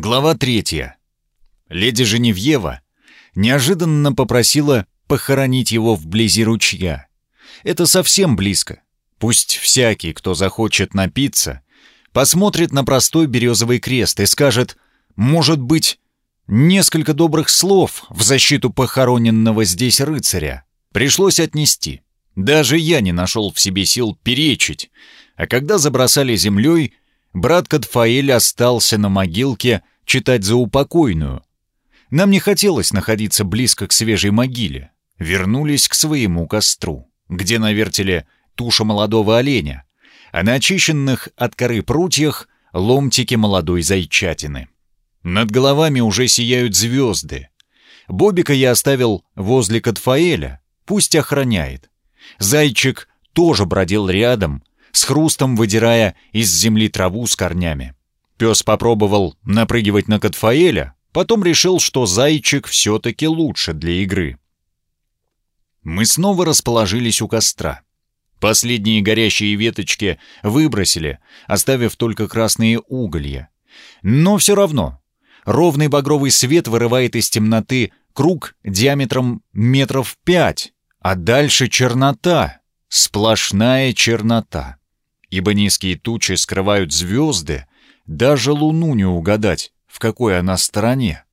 Глава третья. Леди Женевьева неожиданно попросила похоронить его вблизи ручья. Это совсем близко. Пусть всякий, кто захочет напиться, посмотрит на простой березовый крест и скажет «Может быть, несколько добрых слов в защиту похороненного здесь рыцаря». Пришлось отнести. Даже я не нашел в себе сил перечить, а когда забросали землей, брат Катфаэль остался на могилке читать за упокойную. Нам не хотелось находиться близко к свежей могиле. Вернулись к своему костру, где на туша молодого оленя, а на очищенных от коры прутьях ломтики молодой зайчатины. Над головами уже сияют звезды. Бобика я оставил возле Катфаэля, пусть охраняет. Зайчик тоже бродил рядом, с хрустом выдирая из земли траву с корнями. Пес попробовал напрыгивать на Катфаэля, потом решил, что зайчик все-таки лучше для игры. Мы снова расположились у костра. Последние горящие веточки выбросили, оставив только красные уголья. Но все равно ровный багровый свет вырывает из темноты круг диаметром метров пять, а дальше чернота, сплошная чернота ибо низкие тучи скрывают звезды, даже луну не угадать, в какой она стороне.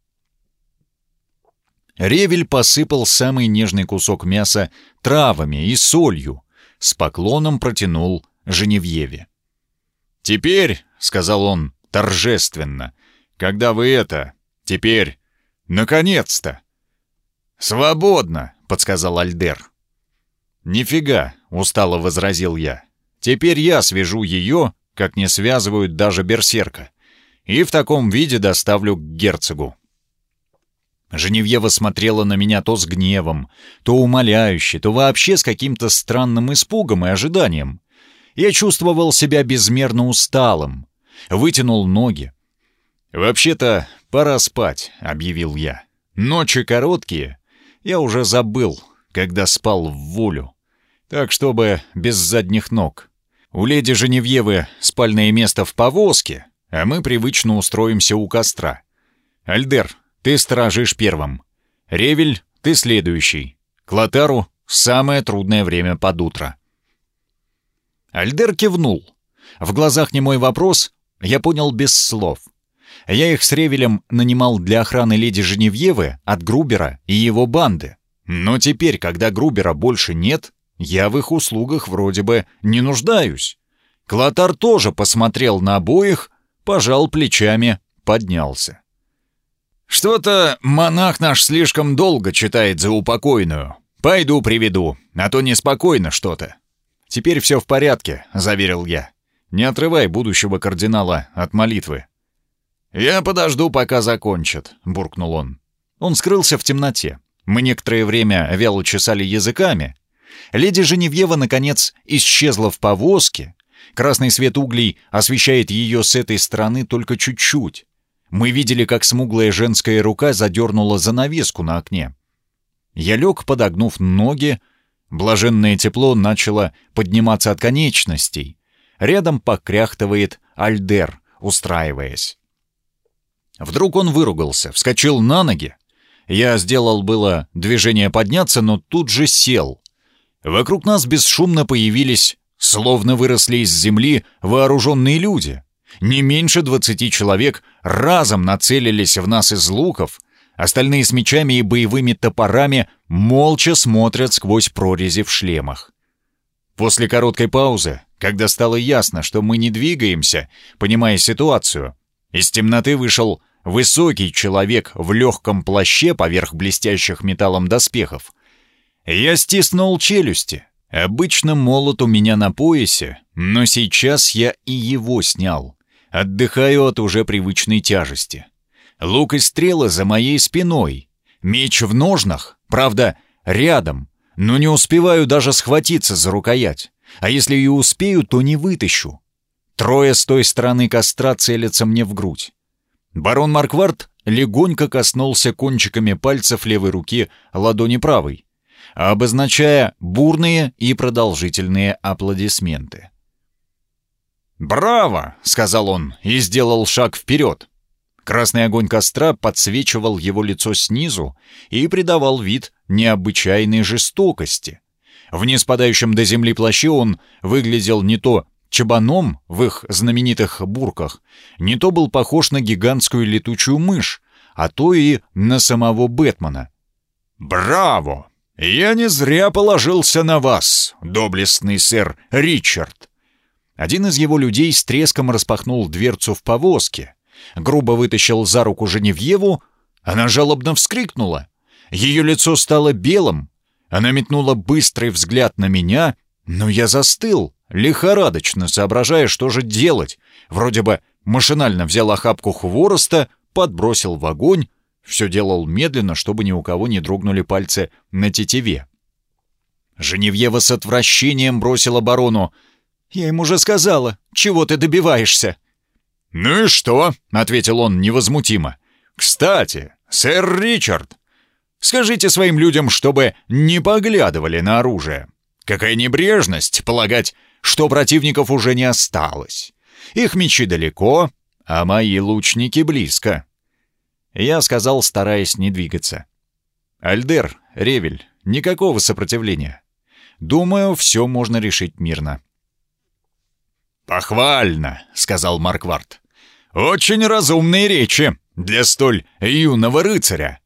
Ревель посыпал самый нежный кусок мяса травами и солью, с поклоном протянул Женевьеве. «Теперь», — сказал он торжественно, — «когда вы это... Теперь... Наконец-то!» «Свободно», — подсказал Альдер. «Нифига», — устало возразил я. Теперь я свяжу ее, как не связывают даже берсерка, и в таком виде доставлю к герцогу. Женевьева смотрела на меня то с гневом, то умоляюще, то вообще с каким-то странным испугом и ожиданием. Я чувствовал себя безмерно усталым, вытянул ноги. «Вообще-то пора спать», — объявил я. «Ночи короткие. Я уже забыл, когда спал в волю. Так, чтобы без задних ног». У леди Женевьевы спальное место в повозке, а мы привычно устроимся у костра. Альдер, ты сторожишь первым. Ревель, ты следующий. Клотару — самое трудное время под утро. Альдер кивнул. В глазах не мой вопрос, я понял без слов. Я их с Ревелем нанимал для охраны леди Женевьевы от Грубера и его банды. Но теперь, когда Грубера больше нет, я в их услугах вроде бы не нуждаюсь. Клотар тоже посмотрел на обоих, пожал плечами, поднялся. «Что-то монах наш слишком долго читает за упокойную. Пойду приведу, а то неспокойно что-то». «Теперь все в порядке», — заверил я. «Не отрывай будущего кардинала от молитвы». «Я подожду, пока закончат», — буркнул он. Он скрылся в темноте. Мы некоторое время вяло чесали языками, Леди Женевьева, наконец, исчезла в повозке. Красный свет углей освещает ее с этой стороны только чуть-чуть. Мы видели, как смуглая женская рука задернула занавеску на окне. Я лег, подогнув ноги. Блаженное тепло начало подниматься от конечностей. Рядом покряхтывает Альдер, устраиваясь. Вдруг он выругался, вскочил на ноги. Я сделал было движение подняться, но тут же сел — Вокруг нас бесшумно появились, словно выросли из земли, вооруженные люди. Не меньше двадцати человек разом нацелились в нас из луков, остальные с мечами и боевыми топорами молча смотрят сквозь прорези в шлемах. После короткой паузы, когда стало ясно, что мы не двигаемся, понимая ситуацию, из темноты вышел высокий человек в легком плаще поверх блестящих металлом доспехов, я стиснул челюсти. Обычно молот у меня на поясе, но сейчас я и его снял. Отдыхаю от уже привычной тяжести. Лук и стрелы за моей спиной. Меч в ножнах, правда, рядом, но не успеваю даже схватиться за рукоять. А если и успею, то не вытащу. Трое с той стороны костра целятся мне в грудь. Барон Марквард легонько коснулся кончиками пальцев левой руки ладони правой обозначая бурные и продолжительные аплодисменты. «Браво!» — сказал он и сделал шаг вперед. Красный огонь костра подсвечивал его лицо снизу и придавал вид необычайной жестокости. В неспадающем до земли плаще он выглядел не то чабаном в их знаменитых бурках, не то был похож на гигантскую летучую мышь, а то и на самого Бэтмена. «Браво! Я не зря положился на вас, доблестный сэр Ричард!» Один из его людей с треском распахнул дверцу в повозке, грубо вытащил за руку Женевьеву, она жалобно вскрикнула. Ее лицо стало белым, она метнула быстрый взгляд на меня, но я застыл, лихорадочно соображая, что же делать. Вроде бы машинально взял охапку хвороста, подбросил в огонь, все делал медленно, чтобы ни у кого не дрогнули пальцы на тетиве. Женевьева с отвращением бросила барону. «Я ему уже сказала, чего ты добиваешься?» «Ну и что?» — ответил он невозмутимо. «Кстати, сэр Ричард, скажите своим людям, чтобы не поглядывали на оружие. Какая небрежность полагать, что противников уже не осталось. Их мечи далеко, а мои лучники близко». Я сказал, стараясь не двигаться. «Альдер, Ревель, никакого сопротивления. Думаю, все можно решить мирно». «Похвально», — сказал Марквард. «Очень разумные речи для столь юного рыцаря.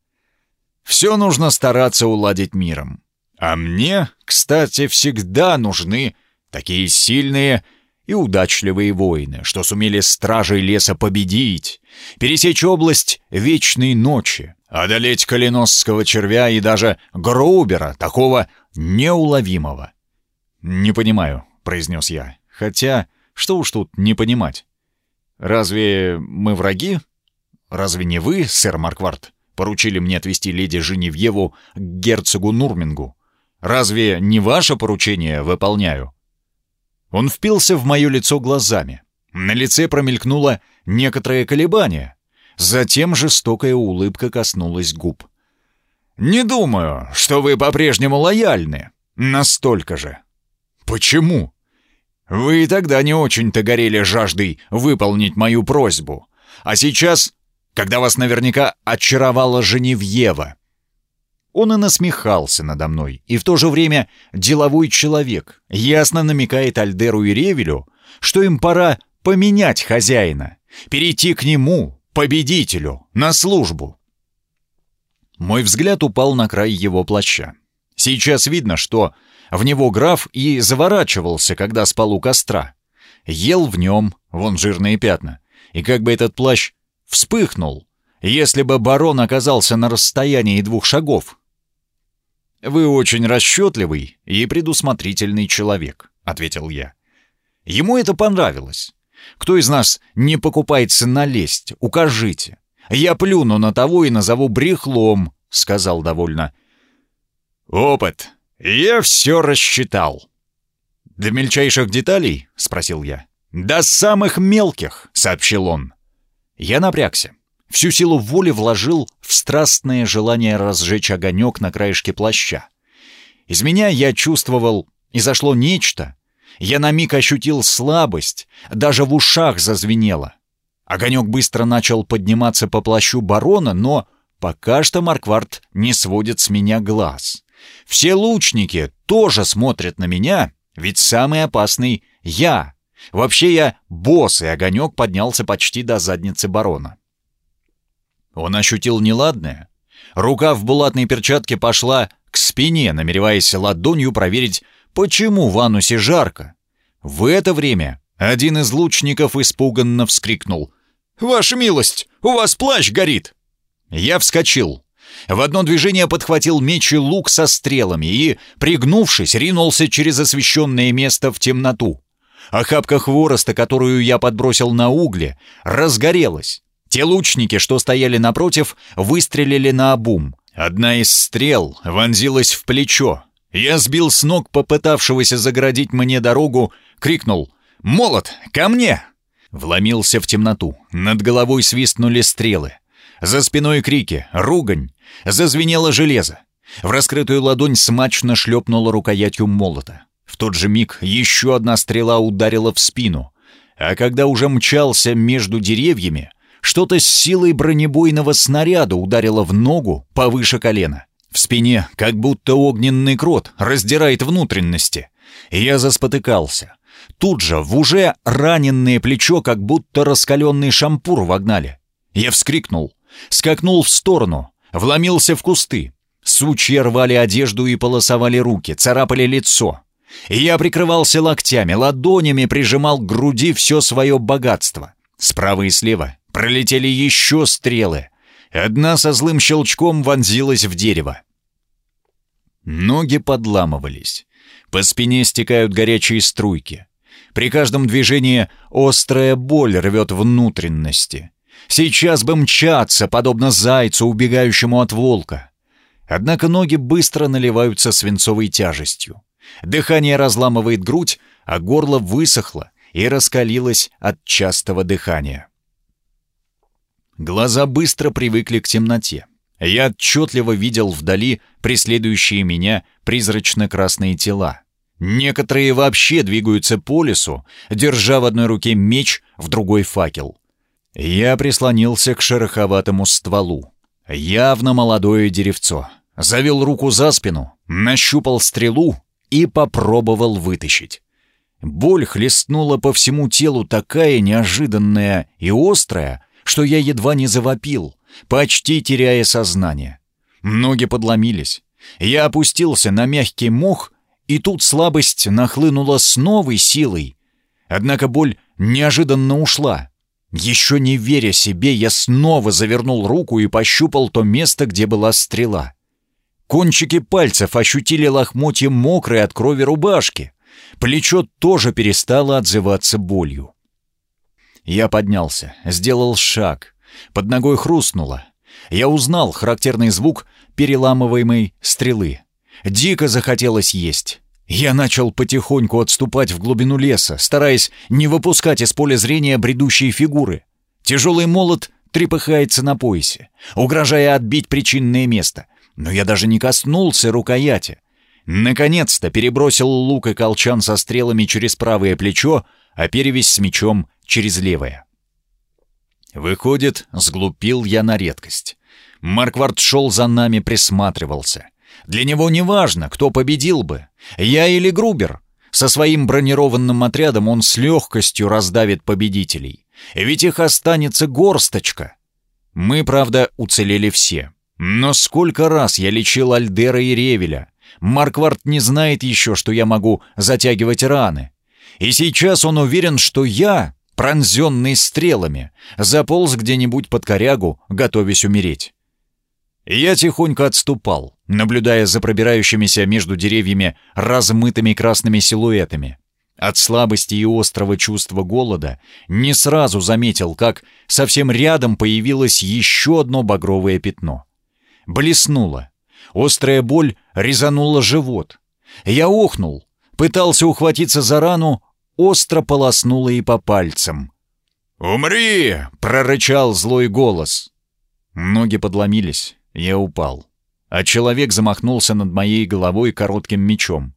Все нужно стараться уладить миром. А мне, кстати, всегда нужны такие сильные и удачливые воины, что сумели стражей леса победить, пересечь область вечной ночи, одолеть коленосского червя и даже Грубера, такого неуловимого. «Не понимаю», — произнес я, хотя что уж тут не понимать. «Разве мы враги? Разве не вы, сэр Марквард, поручили мне отвезти леди Женевьеву к герцогу Нурмингу? Разве не ваше поручение выполняю?» Он впился в мое лицо глазами. На лице промелькнуло некоторое колебание. Затем жестокая улыбка коснулась губ. «Не думаю, что вы по-прежнему лояльны. Настолько же». «Почему?» Вы тогда не очень-то горели жаждой выполнить мою просьбу. А сейчас, когда вас наверняка очаровала Женевьева. Он и насмехался надо мной, и в то же время деловой человек ясно намекает Альдеру и Ревелю, что им пора поменять хозяина, перейти к нему, победителю, на службу. Мой взгляд упал на край его плаща. Сейчас видно, что в него граф и заворачивался, когда спал у костра. Ел в нем, вон жирные пятна. И как бы этот плащ вспыхнул, если бы барон оказался на расстоянии двух шагов. «Вы очень расчетливый и предусмотрительный человек», — ответил я. Ему это понравилось. Кто из нас не покупается на лесть? Укажите. Я плюну на того и назову брехлом, — сказал довольно. «Опыт», «Я все рассчитал». «До мельчайших деталей?» — спросил я. «До самых мелких», — сообщил он. Я напрягся. Всю силу воли вложил в страстное желание разжечь огонек на краешке плаща. Из меня я чувствовал, изошло нечто. Я на миг ощутил слабость, даже в ушах зазвенело. Огонек быстро начал подниматься по плащу барона, но пока что Марквард не сводит с меня глаз. Все лучники тоже смотрят на меня, ведь самый опасный — я. Вообще я босс, и огонек поднялся почти до задницы барона. Он ощутил неладное. Рука в булатной перчатке пошла к спине, намереваясь ладонью проверить, почему в анусе жарко. В это время один из лучников испуганно вскрикнул. «Ваша милость, у вас плащ горит!» Я вскочил. В одно движение подхватил меч и лук со стрелами и, пригнувшись, ринулся через освещенное место в темноту. Охапка хвороста, которую я подбросил на угле, разгорелась. Те лучники, что стояли напротив, выстрелили на обум. Одна из стрел вонзилась в плечо. Я сбил с ног попытавшегося заградить мне дорогу, крикнул «Молот, ко мне!» Вломился в темноту. Над головой свистнули стрелы. За спиной крики, ругань. Зазвенело железо. В раскрытую ладонь смачно шлепнула рукоятью молота. В тот же миг еще одна стрела ударила в спину. А когда уже мчался между деревьями, Что-то с силой бронебойного снаряда ударило в ногу повыше колена. В спине, как будто огненный крот, раздирает внутренности. Я заспотыкался. Тут же в уже раненное плечо как будто раскаленный шампур вогнали. Я вскрикнул, скакнул в сторону, вломился в кусты. Сучья рвали одежду и полосовали руки, царапали лицо. Я прикрывался локтями, ладонями прижимал к груди все свое богатство. Справа и слева пролетели еще стрелы. Одна со злым щелчком вонзилась в дерево. Ноги подламывались. По спине стекают горячие струйки. При каждом движении острая боль рвет внутренности. Сейчас бы мчаться, подобно зайцу, убегающему от волка. Однако ноги быстро наливаются свинцовой тяжестью. Дыхание разламывает грудь, а горло высохло и раскалилось от частого дыхания. Глаза быстро привыкли к темноте. Я отчетливо видел вдали преследующие меня призрачно-красные тела. Некоторые вообще двигаются по лесу, держа в одной руке меч, в другой факел. Я прислонился к шероховатому стволу. Явно молодое деревцо. Завел руку за спину, нащупал стрелу и попробовал вытащить. Боль хлестнула по всему телу такая неожиданная и острая, что я едва не завопил, почти теряя сознание. Ноги подломились. Я опустился на мягкий мох, и тут слабость нахлынула с новой силой. Однако боль неожиданно ушла. Еще не веря себе, я снова завернул руку и пощупал то место, где была стрела. Кончики пальцев ощутили лохмотья мокрой от крови рубашки. Плечо тоже перестало отзываться болью. Я поднялся, сделал шаг. Под ногой хрустнуло. Я узнал характерный звук переламываемой стрелы. Дико захотелось есть. Я начал потихоньку отступать в глубину леса, стараясь не выпускать из поля зрения бредущие фигуры. Тяжелый молот трепыхается на поясе, угрожая отбить причинное место — но я даже не коснулся рукояти. Наконец-то перебросил лук и колчан со стрелами через правое плечо, а перевязь с мечом через левое. Выходит, сглупил я на редкость. Марквард шел за нами, присматривался. Для него не важно, кто победил бы, я или Грубер. Со своим бронированным отрядом он с легкостью раздавит победителей. Ведь их останется горсточка. Мы, правда, уцелели все. Но сколько раз я лечил Альдера и Ревеля. Марквард не знает еще, что я могу затягивать раны. И сейчас он уверен, что я, пронзенный стрелами, заполз где-нибудь под корягу, готовясь умереть. Я тихонько отступал, наблюдая за пробирающимися между деревьями размытыми красными силуэтами. От слабости и острого чувства голода не сразу заметил, как совсем рядом появилось еще одно багровое пятно — блеснуло. Острая боль резанула живот. Я охнул, пытался ухватиться за рану, остро полоснуло и по пальцам. «Умри!» — прорычал злой голос. Ноги подломились, я упал. А человек замахнулся над моей головой коротким мечом.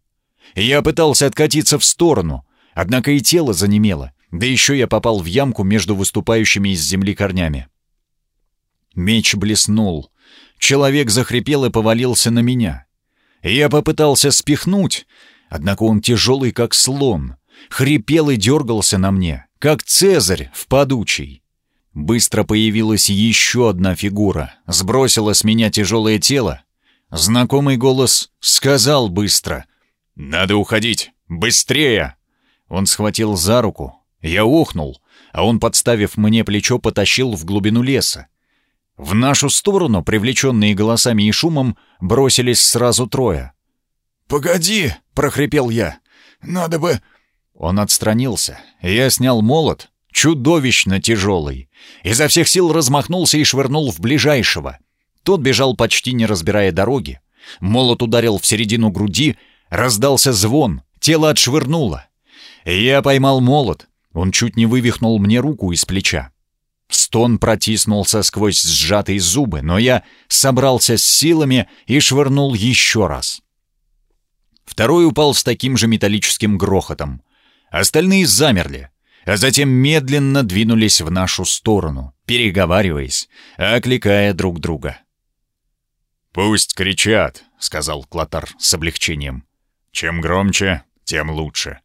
Я пытался откатиться в сторону, однако и тело занемело, да еще я попал в ямку между выступающими из земли корнями. Меч блеснул, Человек захрипел и повалился на меня. Я попытался спихнуть, однако он тяжелый, как слон, хрипел и дергался на мне, как цезарь в подучий. Быстро появилась еще одна фигура, сбросила с меня тяжелое тело. Знакомый голос сказал быстро «Надо уходить! Быстрее!» Он схватил за руку, я ухнул, а он, подставив мне плечо, потащил в глубину леса. В нашу сторону, привлеченные голосами и шумом, бросились сразу трое. «Погоди!» — прохрипел я. «Надо бы...» Он отстранился. Я снял молот, чудовищно тяжелый. Изо всех сил размахнулся и швырнул в ближайшего. Тот бежал почти не разбирая дороги. Молот ударил в середину груди, раздался звон, тело отшвырнуло. Я поймал молот, он чуть не вывихнул мне руку из плеча. Стон протиснулся сквозь сжатые зубы, но я собрался с силами и швырнул еще раз. Второй упал с таким же металлическим грохотом. Остальные замерли. а затем медленно двинулись в нашу сторону, переговариваясь, окликая друг друга. «Пусть кричат», — сказал Клотар с облегчением. «Чем громче, тем лучше».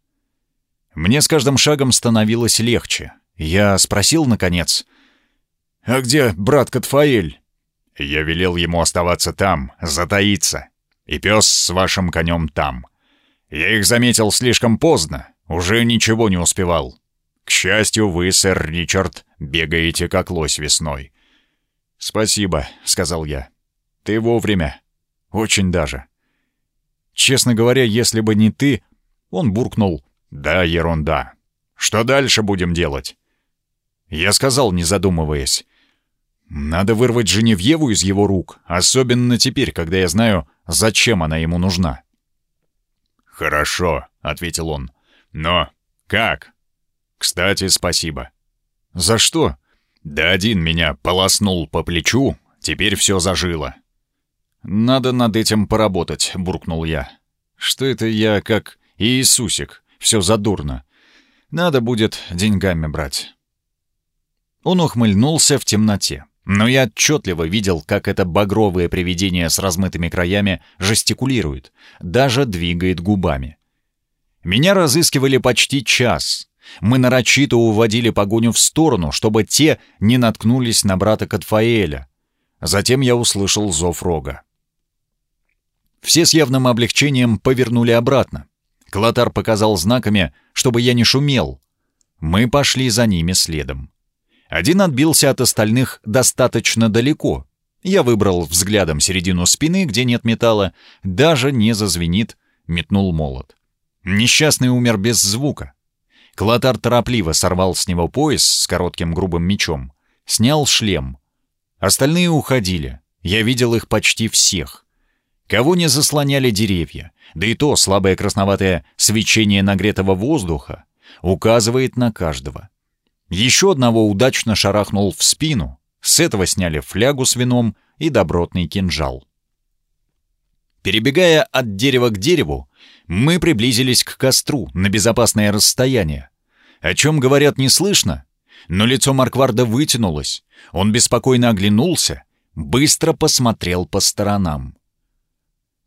Мне с каждым шагом становилось легче. Я спросил, наконец, «А где брат Катфаэль?» Я велел ему оставаться там, затаиться. И пес с вашим конем там. Я их заметил слишком поздно, уже ничего не успевал. К счастью, вы, сэр Ричард, бегаете как лось весной. «Спасибо», — сказал я. «Ты вовремя. Очень даже». Честно говоря, если бы не ты... Он буркнул. «Да, ерунда. Что дальше будем делать?» Я сказал, не задумываясь. «Надо вырвать Женевьеву из его рук, особенно теперь, когда я знаю, зачем она ему нужна». «Хорошо», — ответил он. «Но как?» «Кстати, спасибо». «За что?» «Да один меня полоснул по плечу, теперь все зажило». «Надо над этим поработать», — буркнул я. «Что это я как Иисусик, все задурно. Надо будет деньгами брать». Он ухмыльнулся в темноте, но я отчетливо видел, как это багровое привидение с размытыми краями жестикулирует, даже двигает губами. Меня разыскивали почти час. Мы нарочито уводили погоню в сторону, чтобы те не наткнулись на брата Катфаэля. Затем я услышал зов рога. Все с явным облегчением повернули обратно. Клотар показал знаками, чтобы я не шумел. Мы пошли за ними следом. Один отбился от остальных достаточно далеко. Я выбрал взглядом середину спины, где нет металла, даже не зазвенит, метнул молот. Несчастный умер без звука. Клотар торопливо сорвал с него пояс с коротким грубым мечом, снял шлем. Остальные уходили. Я видел их почти всех. Кого не заслоняли деревья, да и то слабое красноватое свечение нагретого воздуха указывает на каждого. Еще одного удачно шарахнул в спину, с этого сняли флягу с вином и добротный кинжал. Перебегая от дерева к дереву, мы приблизились к костру на безопасное расстояние. О чем говорят не слышно, но лицо Маркварда вытянулось, он беспокойно оглянулся, быстро посмотрел по сторонам.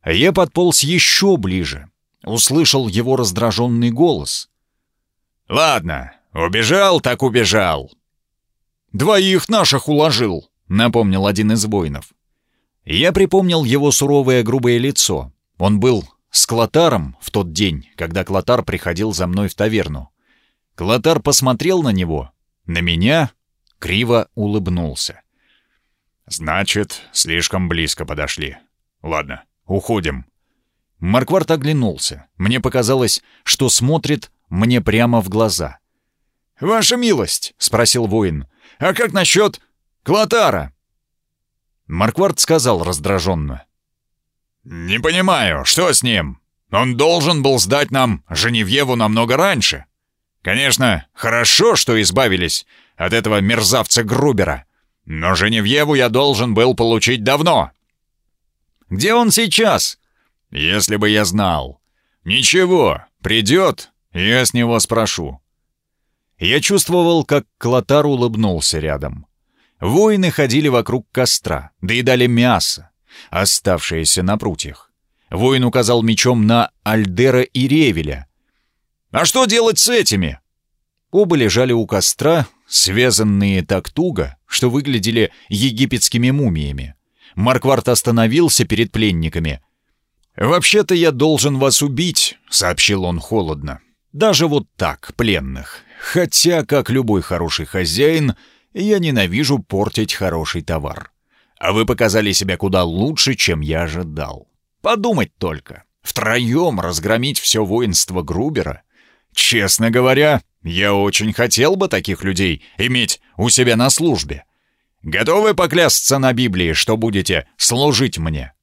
Я подполз еще ближе. Услышал его раздраженный голос. «Ладно, убежал так убежал». «Двоих наших уложил», — напомнил один из воинов. Я припомнил его суровое грубое лицо. Он был с Клотаром в тот день, когда Клотар приходил за мной в таверну. Клотар посмотрел на него, на меня, криво улыбнулся. «Значит, слишком близко подошли. Ладно, Уходим». Маркварт оглянулся. Мне показалось, что смотрит мне прямо в глаза. «Ваша милость!» — спросил воин. «А как насчет Клотара?» Маркварт сказал раздраженно. «Не понимаю, что с ним? Он должен был сдать нам Женевьеву намного раньше. Конечно, хорошо, что избавились от этого мерзавца Грубера, но Женевьеву я должен был получить давно. Где он сейчас?» «Если бы я знал». «Ничего, придет, я с него спрошу». Я чувствовал, как Клотар улыбнулся рядом. Воины ходили вокруг костра, доедали мясо, оставшееся на прутьях. Воин указал мечом на Альдера и Ревеля. «А что делать с этими?» Оба лежали у костра, связанные так туго, что выглядели египетскими мумиями. Маркварт остановился перед пленниками. «Вообще-то я должен вас убить», — сообщил он холодно. «Даже вот так, пленных. Хотя, как любой хороший хозяин, я ненавижу портить хороший товар. А вы показали себя куда лучше, чем я ожидал. Подумать только. Втроем разгромить все воинство Грубера. Честно говоря, я очень хотел бы таких людей иметь у себя на службе. Готовы поклясться на Библии, что будете служить мне?»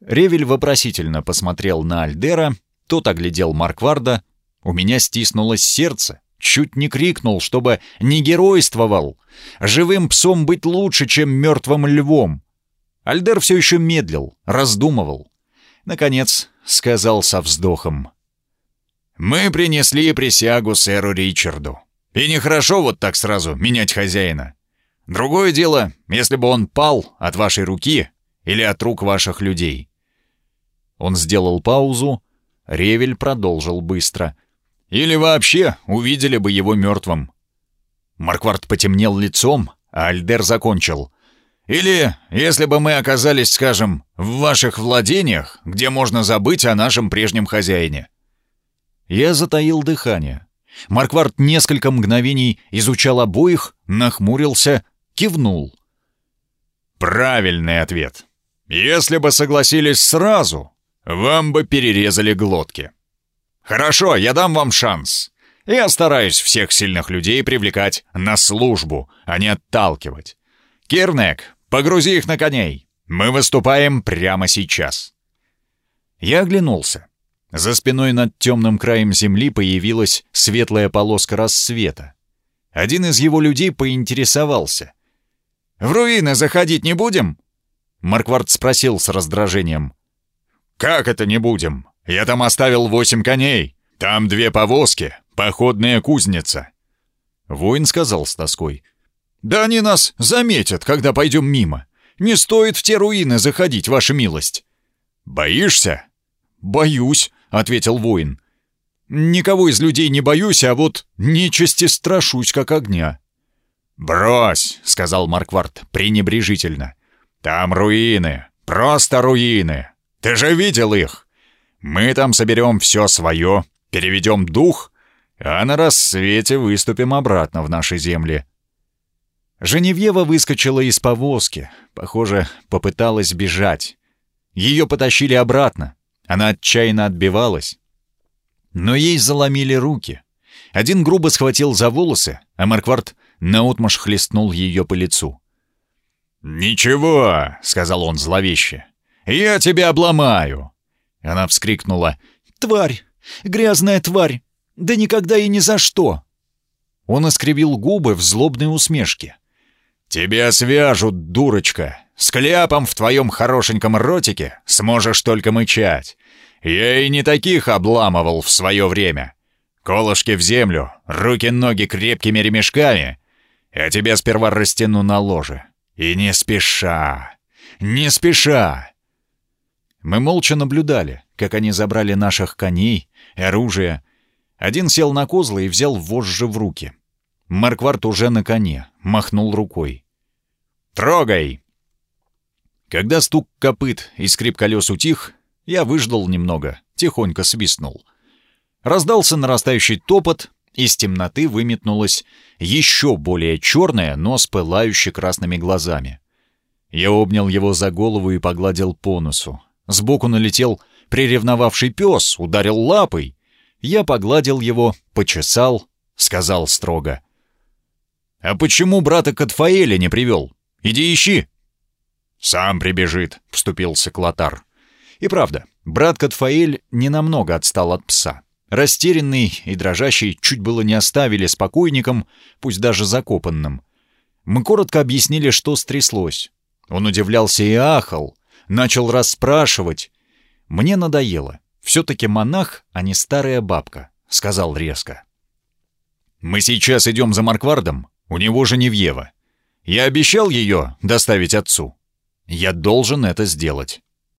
Ревель вопросительно посмотрел на Альдера, тот оглядел Маркварда. У меня стиснулось сердце, чуть не крикнул, чтобы не геройствовал. Живым псом быть лучше, чем мертвым львом. Альдер все еще медлил, раздумывал. Наконец, сказал со вздохом. «Мы принесли присягу сэру Ричарду. И нехорошо вот так сразу менять хозяина. Другое дело, если бы он пал от вашей руки или от рук ваших людей. Он сделал паузу, Ревель продолжил быстро. Или вообще увидели бы его мертвым. Марквард потемнел лицом, а Альдер закончил. Или если бы мы оказались, скажем, в ваших владениях, где можно забыть о нашем прежнем хозяине. Я затаил дыхание. Марквард несколько мгновений изучал обоих, нахмурился, кивнул. «Правильный ответ. Если бы согласились сразу, вам бы перерезали глотки. Хорошо, я дам вам шанс. Я стараюсь всех сильных людей привлекать на службу, а не отталкивать. Кирнек, погрузи их на коней. Мы выступаем прямо сейчас». Я оглянулся. За спиной над темным краем земли появилась светлая полоска рассвета. Один из его людей поинтересовался. «В руины заходить не будем?» Марквард спросил с раздражением. «Как это не будем? Я там оставил восемь коней. Там две повозки, походная кузница». Воин сказал с тоской. «Да они нас заметят, когда пойдем мимо. Не стоит в те руины заходить, ваша милость». «Боишься?» «Боюсь», ответил воин. «Никого из людей не боюсь, а вот нечисти страшусь, как огня». «Брось», — сказал Марквард пренебрежительно. «Там руины, просто руины. Ты же видел их. Мы там соберем все свое, переведем дух, а на рассвете выступим обратно в наши земли». Женевьева выскочила из повозки, похоже, попыталась бежать. Ее потащили обратно. Она отчаянно отбивалась. Но ей заломили руки. Один грубо схватил за волосы, а Марквард наотмашь хлестнул ее по лицу. «Ничего», — сказал он зловеще, — «я тебя обломаю». Она вскрикнула. «Тварь! Грязная тварь! Да никогда и ни за что!» Он искривил губы в злобной усмешке. «Тебя свяжут, дурочка! С кляпом в твоем хорошеньком ротике сможешь только мычать. Я и не таких обламывал в свое время. Колышки в землю, руки-ноги крепкими ремешками. Я тебя сперва растяну на ложе. И не спеша, не спеша!» Мы молча наблюдали, как они забрали наших коней, оружие. Один сел на козлы и взял вожжи в руки. Марквард уже на коне, махнул рукой. «Трогай!» Когда стук копыт и скрип колес утих, я выждал немного, тихонько свистнул. Раздался нарастающий топот, из темноты выметнулась еще более черная, но с пылающе красными глазами. Я обнял его за голову и погладил по носу. Сбоку налетел приревновавший пес, ударил лапой. Я погладил его, почесал, сказал строго. «А почему брата Катфаэля не привел? Иди ищи!» «Сам прибежит», — вступился Клотар. И правда, брат Катфаэль ненамного отстал от пса. Растерянный и дрожащий чуть было не оставили спокойником, пусть даже закопанным. Мы коротко объяснили, что стряслось. Он удивлялся и ахал, начал расспрашивать. Мне надоело. Все-таки монах, а не старая бабка, сказал резко. Мы сейчас идем за Марквардом, у него Женевьева. Я обещал ее доставить отцу. Я должен это сделать.